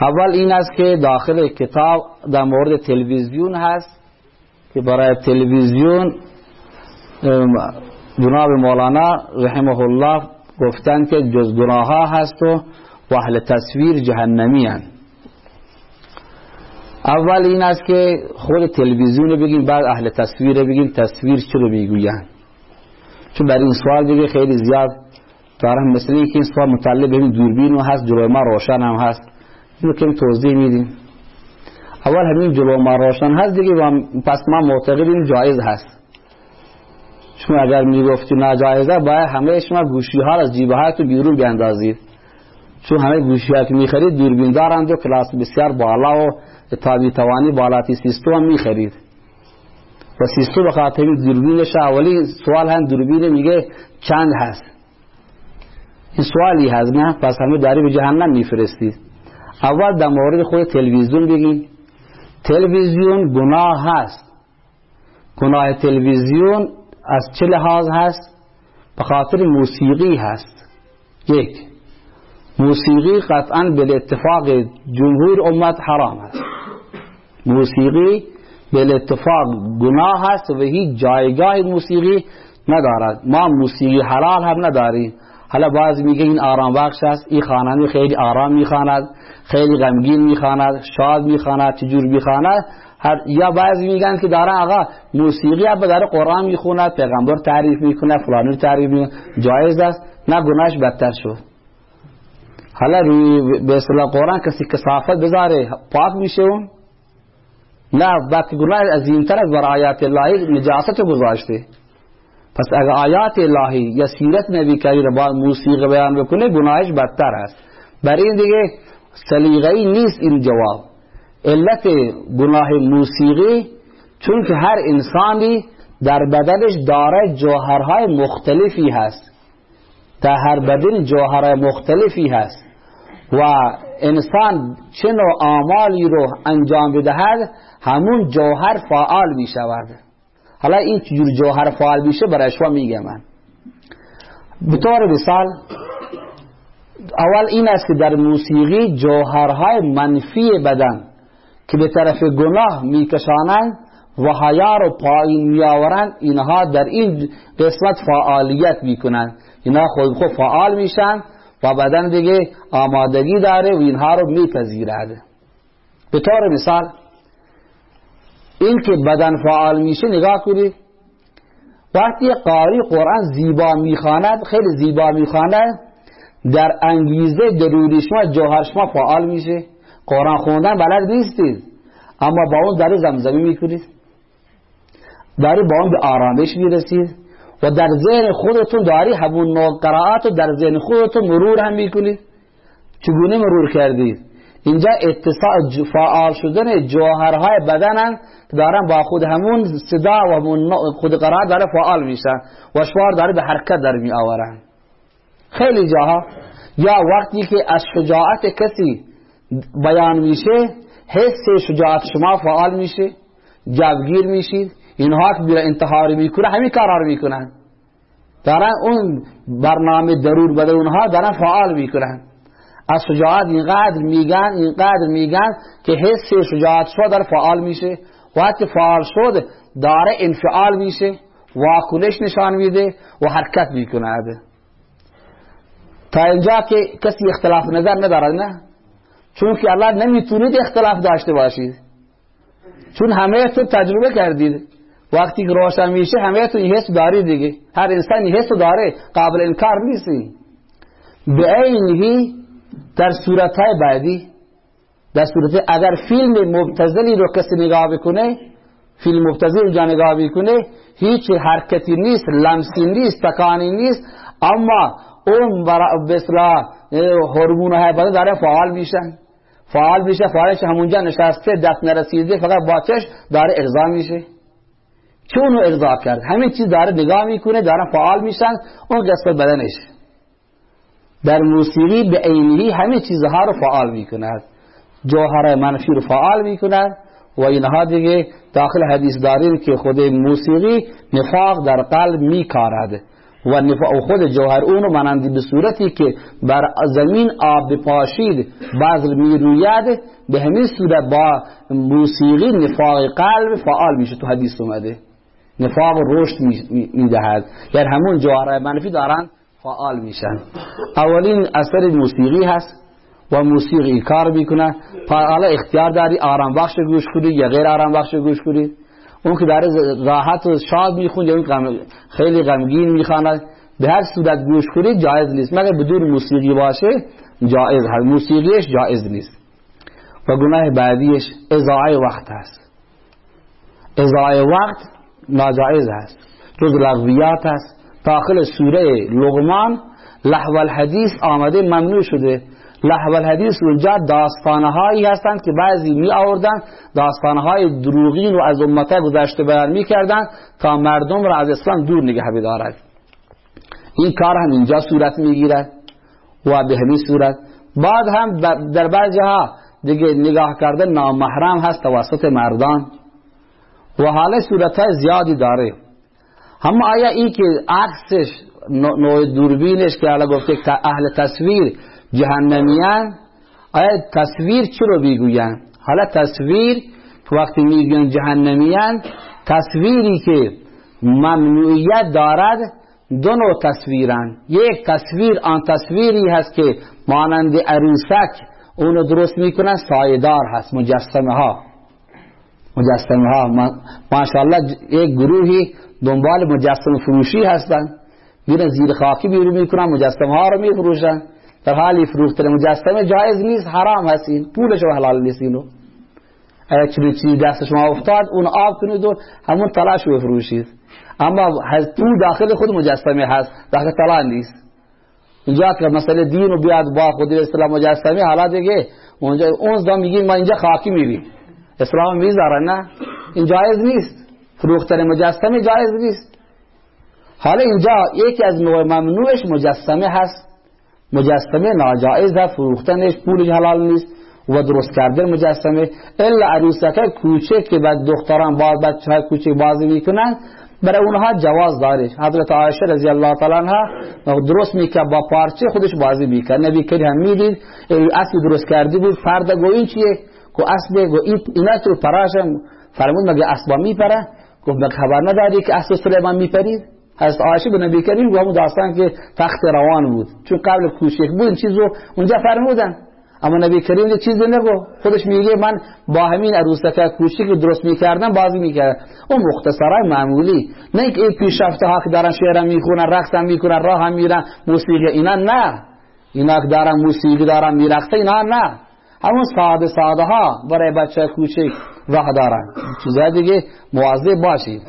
اول این است که داخل کتاب در مورد تلویزیون هست که برای تلویزیون جناب مولانا رحمه الله گفتن که جز گناه ها هست و اهل تصویر جهنمی هن. اول این است که خود تلویزیون بگیم بعد اهل تصویر بگیم تصویر چرا می‌گوین چون برای این سوال دیگه خیلی زیاد دارم مثل این که این سوال متعلق به دوربین هست جلوی ما روشن هم هست اینو که توضیح میدیم. اول همین جلو ما روشن هست دیگه پس ما معتقدیم جایز هست. چون اگر می‌گفتی ناجایزه باید همه شما گوشی ها از جیبه های تو بیرون بیاندازید چون همه گوشی ها که می‌خرید دوربین دارند و کلاس بسیار بالا و تابی توانی بالاتی سیستو هم می‌خرید. و سیستو خاطر دوربینش اولی سوال هم دوربین میگه چند هست؟ این سوالی هست نه؟ پس همه داری به جهنم میفرستید اول در مورد خود تلویزیون بگیم. تلویزیون گناه هست. گناه تلویزیون از چه لحاظ هست؟ به خاطر موسیقی هست. یک موسیقی قطعا به اتفاق جمهور امت حرام است. موسیقی به اتفاق گناه هست و هیچ جایگاه موسیقی ندارد. ما موسیقی حلال هم نداریم. حالا باز میگه این آرام بخش است. این خواننده خیلی آرام می‌خواند. خیلی غمگین می‌خواند شاد می‌خواند چجور می‌خواند. هر یا بعضی میگن که داره آقا موسیقی اب داره قرآن می‌خونه پیغمبر تعریف می‌کنه فلانی تعریف می‌کنه. جایز است. نه گناهش بدتر شد. حالا روی به اصطلاح قرآن کسی کسافت بذاره پاک میشه اون. نه وقتی گناه عظیمتر از بر آیات الهی نجاست گذاشته. پس اگر آیات الهی یا سیرت نبی کریم با موسیقی بیان بکنه گناهش بدتر است. برای این دیگه سلیغه‌ای نیست این جواب. علت گناه موسیقی چون که هر انسانی در بدنش داره جوهرهای مختلفی هست. در هر بدن جوهرهای مختلفی هست. و انسان چه نوع آمالی رو انجام بدهد همون جوهر فعال می شود حالا این جور جوهر فعال میشه برای شما میگم من. به طور مثال اول این است که در موسیقی جوهرهای منفی بدن که به طرف گناه میکشانند و حیا رو پایین میآورند اینها در این قسمت فعالیت می‌کنند. اینها خود خود فعال میشن و بدن دیگه آمادگی داره و اینها رو میپذیرد. به طور مثال این که بدن فعال میشه نگاه کنید وقتی قاری قرآن زیبا می‌خواند خیلی زیبا می‌خواند در انگیزه دروری شما جوهر شما فعال میشه. قرآن خوندن بلد نیستید. اما با اون داره زمزمی می‌کنید داره با اون به آرامش می‌رسید. و در ذهن خودتون داری همون نوع قرائات در ذهن خودتون مرور هم می‌کنید. چگونه مرور کردید؟ اینجا اتصال فعال شدن جوهرهای بدنن که دارن با خود همون صدا و خود قرائت داره فعال میشن. و شوار داره به حرکت در می آورن خیلی جاها. یا وقتی که از شجاعت کسی بیان میشه حس شجاعت شما فعال میشه جوگیر میشید اینها که بیره انتحاری می‌کنه همین کارا رو می‌کنن. دارن اون برنامه ضرور بده اونها دارن فعال می‌کنن. از شجاعت اینقدر میگن اینقدر میگن که حس شجاعت شما در فعال میشه. وقتی فعال شد داره انفعال میشه واکنش نشان میده و حرکت می‌کنه. تا اینجا که کسی اختلاف نظر ندارد نه؟ چون که الله نمی‌تونید اختلاف داشته باشید. چون همه تو تجربه کردید. وقتی که روشن میشه همه تو حس داری دیگه. هر انسان حس داره قابل انکار نیستی به اینهی در صورت های بعدی در صورت اگر فیلم مبتزلی رو کسی نگاه بکنه فیلم مبتزل جا نگاه بکنه هیچ حرکتی نیست لمسی نیست تکانی نیست. اما اون بسلا هرمون های بدن داره فعال میشن. فعال میشه فعالش همونجا نشسته دست نرسیده فقط باچش داره ارضا میشه. چون ارضا کرد؟ همین چیز داره نگاه می‌کنه داره فعال میشن اون قسمت بدنش. در موسیقی به عینی همه چیزها رو فعال می‌کند. جوهر منفی رو فعال می‌کند. و اینها دیگه داخل حدیث داریم که خود موسیقی نفاق در قلب میکارد. و نفاق خود جوهر اونو مانند به صورتی که بر زمین آب بپاشید بذر می‌روید به همین صورت با موسیقی نفاق قلب فعال میشه. تو حدیث اومده. نفاق رشد می‌دهد. یعنی همون جوهر منفی دارن فعال میشن. اولین اثر موسیقی هست و موسیقی کار می‌کنه. حالا اختیار داری آرام بخش گوش کنی یا غیر آرام بخش گوش کنی. اون که داره راحت و شاد می‌خونه یا اون خیلی غمگین می‌خواند به هر صورت گوش کنید جایز نیست. مگر بدون موسیقی باشه؟ جایز. هست موسیقیش جایز نیست. و گناه بعدیش ازاعه وقت هست ازاعه وقت ناجایز هست جز لغویات هست داخل سوره لغمان لحو الحدیث آمده ممنوع شده لحو الحدیث اونجا داستانه هایی هستند که بعضی می آوردن داستانه های دروغین و از امته گذشته بیان می کردن تا مردم را از اسلام دور نگه بدارد این کار هم اینجا صورت می گیرد و به همین صورت. بعد هم در بعضی ها دیگه نگاه کردن نامحرم هست توسط مردان و حالا صورت های زیادی داره. هم آیا این که عکسش نوع دوربینش که حالا گفته اهل تصویر جهنمیان آیا تصویر چی رو بیگوین حالا تصویر وقتی می‌گوین جهنمیان تصویری که ممنوعیت دارد دو نوع تصویرن یک تصویر آن تصویری هست که مانند عروسک اونو درست می‌کنن سایدار هست مجسمه ها مجسمه ها ماشاءالله یک گروهی دنبال مجسم فروشی هستن. میرن زیر خاکی بیرون می‌کنن مجسمه ها رو میفروشن. در حالی فروختن مجسمه جایز نیست حرام هست این. پولش حلال نیست اینو. اگر چنین چیزی دست شما افتاد اون آب کنید و همون تلاش رو بفروشید. اما پول داخل خود مجسمه هست. داخل طلا نیست. اینجا که مسئله دین و بیاد با خود اسلام مجسمه حالا دیگه اونجا اون زمان میگیم ما اینجا خاکی میریم. اسلام می‌ذارن نه؟ این جایز نیست. فروختن مجسمه جایز نیست. حالا اینجا یکی از نوع ممنوعش مجسمه هست. مجسمه ناجائز فروختنش پولش حلال نیست و درست کردن مجسمه. الا عروسکه کوچه که بعد دختران باز بچه های کوچه بازی می‌کنن برای اونها جواز داره. حضرت عایشه رضی الله تعالی عنها درست می‌کرد با پارچه خودش بازی می‌کرد. نبی کریم می‌دید اصل درست کردی بود فرد گو این چیه؟ گو اصل گو اینا تو پراشم فرمود مگه اسبا میپره؟ گفت مگه خبر نداری که اصل سلیمان میپرید؟ حضرت عایشه به نبی کریم گفت داستان که تخت روان بود. چون قبل کوشش بود چیزو اونجا فرمودن. اما نبی کریم یه چیزی نگو خودش میگه من با همین عروسک کوچیک که درست می‌کردم بازی می‌کردم. اون مختصرای معمولی. نه اینکه این پیشرفته ها که دارن شعر می‌خونن رقص می‌کنن راه هم میرن موسیقی اینا نه. اینا دارن موسیقی دارن میرقصه اینا نه. همون ساده ساده ها برای بچه کوچیک راه دارن. چیزای دیگه مواظب باشید.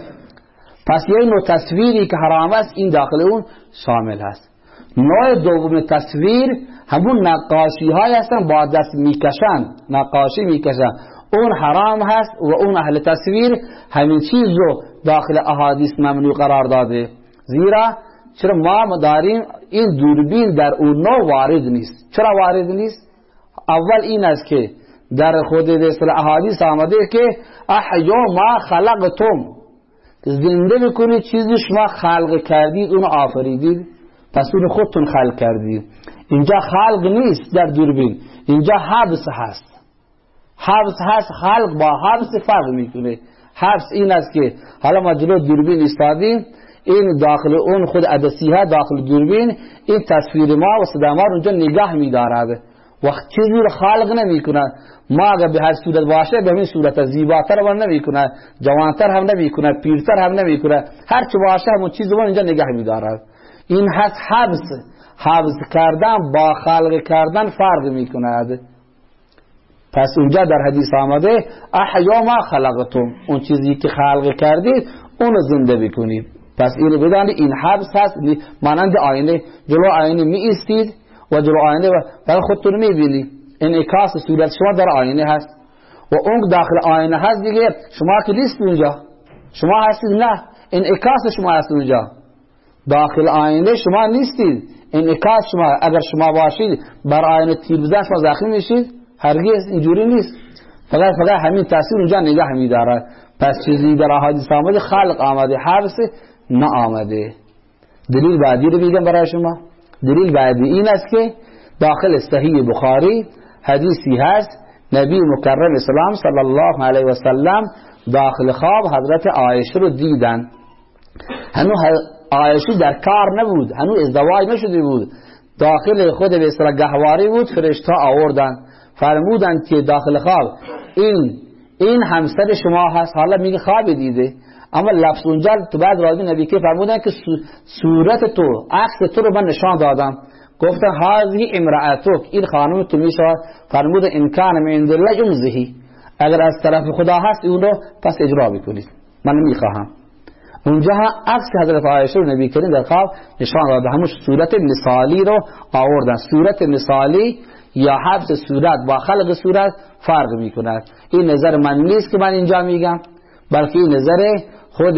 پس یه نوع تصویری که حرام است این داخل اون شامل هست. نوع دوم تصویر همون نقاشی های هستن با دست می‌کشن نقاشی می‌کشن. اون حرام هست و اون اهل تصویر همین چیز رو داخل احادیث ممنوع قرار داده. زیرا چرا ما داریم این دوربین در اون نوع وارد نیست؟ چرا وارد نیست؟ اول این است که در خود احادیث آمده که احیا ما خلقتم. زنده بکنید چیزی شما خلق کردید اونو آفریدید پس اون خودتون خلق کردید اینجا خلق نیست در دوربین. اینجا حبس هست. حبس هست خلق با حبس فرق می‌کنه. حبس این است که حالا ما جلو دوربین استادیم این داخل اون خود عدسی ها داخل دوربین. این تصویر ما و صدا اونجا نگاه میدارد. وقت چیزی رو خالق نمی کنه ما اگر به هر صورت باشه به همین صورت زیباتر هم نمی کنه جوانتر هم نمی کنه پیرتر هم نمی کنه هر چی باشه همون چیز اینجا نگه می دارد این هست حبس. حبس کردن با خلق کردن فرق می کند پس اونجا در حدیث آمده احیا ما خلقتم. اون چیزی که خلق کردید اونو زنده بکنید. پس اینو بدانید این حبس هست. مانند آینه. جلو آینه می استید و جلو آینه و برای خودتون می‌بینی. انعکاس صورت شما در آینه هست. و اون داخل آینه هست دیگه. شما که نیست اونجا. شما هستید نه. انعکاس شما هست اونجا. داخل آینه شما نیستید. انعکاس شما. اگر شما باشید بر آینه تیر بزن شما زخمی میشید. هرگز اینجوری نیست. فقط فقط همین تاثیر اونجا نگه میدارد پس چیزی در احادیث آمده خلق آمده. حبس نه آمده. دلیل بعدی رو میگم برای شما. دلیل بعدی این است که داخل صحیح بخاری حدیثی هست نبی مکرم اسلام صلی الله علیه و سلم داخل خواب حضرت عایشه رو دیدن. هنو عایشه در کار نبود هنو ازدواج نشده بود. داخل خود به اصطلاح گهواری بود فرشتا آوردن. فرمودن که داخل خواب این این همسر شما هست. حالا میگه خواب دیده. اما لفظ اونجا تو بعد راضی نبی که فرمودن که صورت تو عکس تو رو من نشان دادم. گفتن هذه امرأتک. این خانم تو میشه فرمود ان کان من عند الله امزهی اگر از طرف خدا هست اون رو پس اجرا بکنید من می‌خواهم اونجا عکس حضرت عایشه رو نبی کریم در خواب نشان داده. همون صورت مثالی رو آوردن. صورت مثالی یا حبس صورت با خلق صورت فرق می‌کند. این نظر من نیست که من اینجا میگم بلکه این نظر خود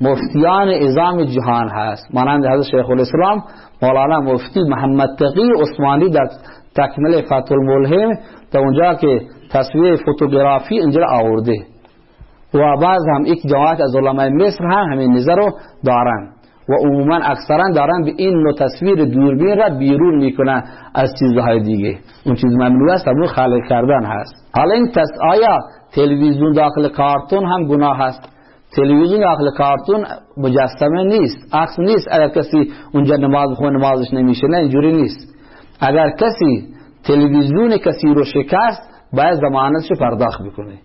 مفتیان ازام جهان هست. مانند حضرت شیخ الاسلام مولانا مفتی محمد تقی عثمانی در تکمل فتح الملهم در اونجا که تصویر فوتوگرافی اینجا آورده. و بعض هم یک جماعت از علماء مصر هم همین نظر رو دارن. و عموما اکثرا دارن به این نوع تصویر دوربین را بیرون می‌کنن از چیزهای دیگه. اون چیز ممنوع است اما خلق کردن هست. حالا این تس آیا تلویزیون داخل کارتون هم گناه هست تلویزیون داخل کارتون مجسمه نیست عکس نیست. اگر کسی اونجا نماز بخونه نمازش نمیشه نه اینجوری نیست. اگر کسی تلویزیون کسی رو شکست باید زمانتش پرداخت بکنه.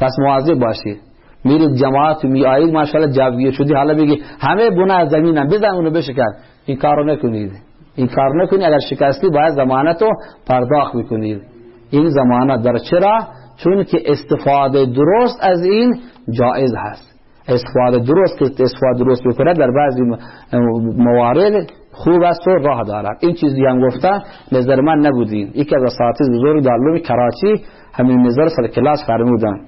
پس مواظب باشید. میرید جماعت می آیید ماشاءالله جوگیر شدی. حالا بگی همه بنا از زمینم بزن اونو بشکن. این کارو نکنید. این کار نکنید. اگر شکستی باید زمانت رو پرداخت بکنید این زمانت در چرا؟ چون که استفاده درست از این جایز هست. استفاده درست که استفاده درست بکنه در بعضی موارد خوب است و راه دارد. این چیزی هم گفتن نظر من نبودین. یکی از اساتید بزرگ در علوم کراچی همین نظر سر کلاس فرمودن.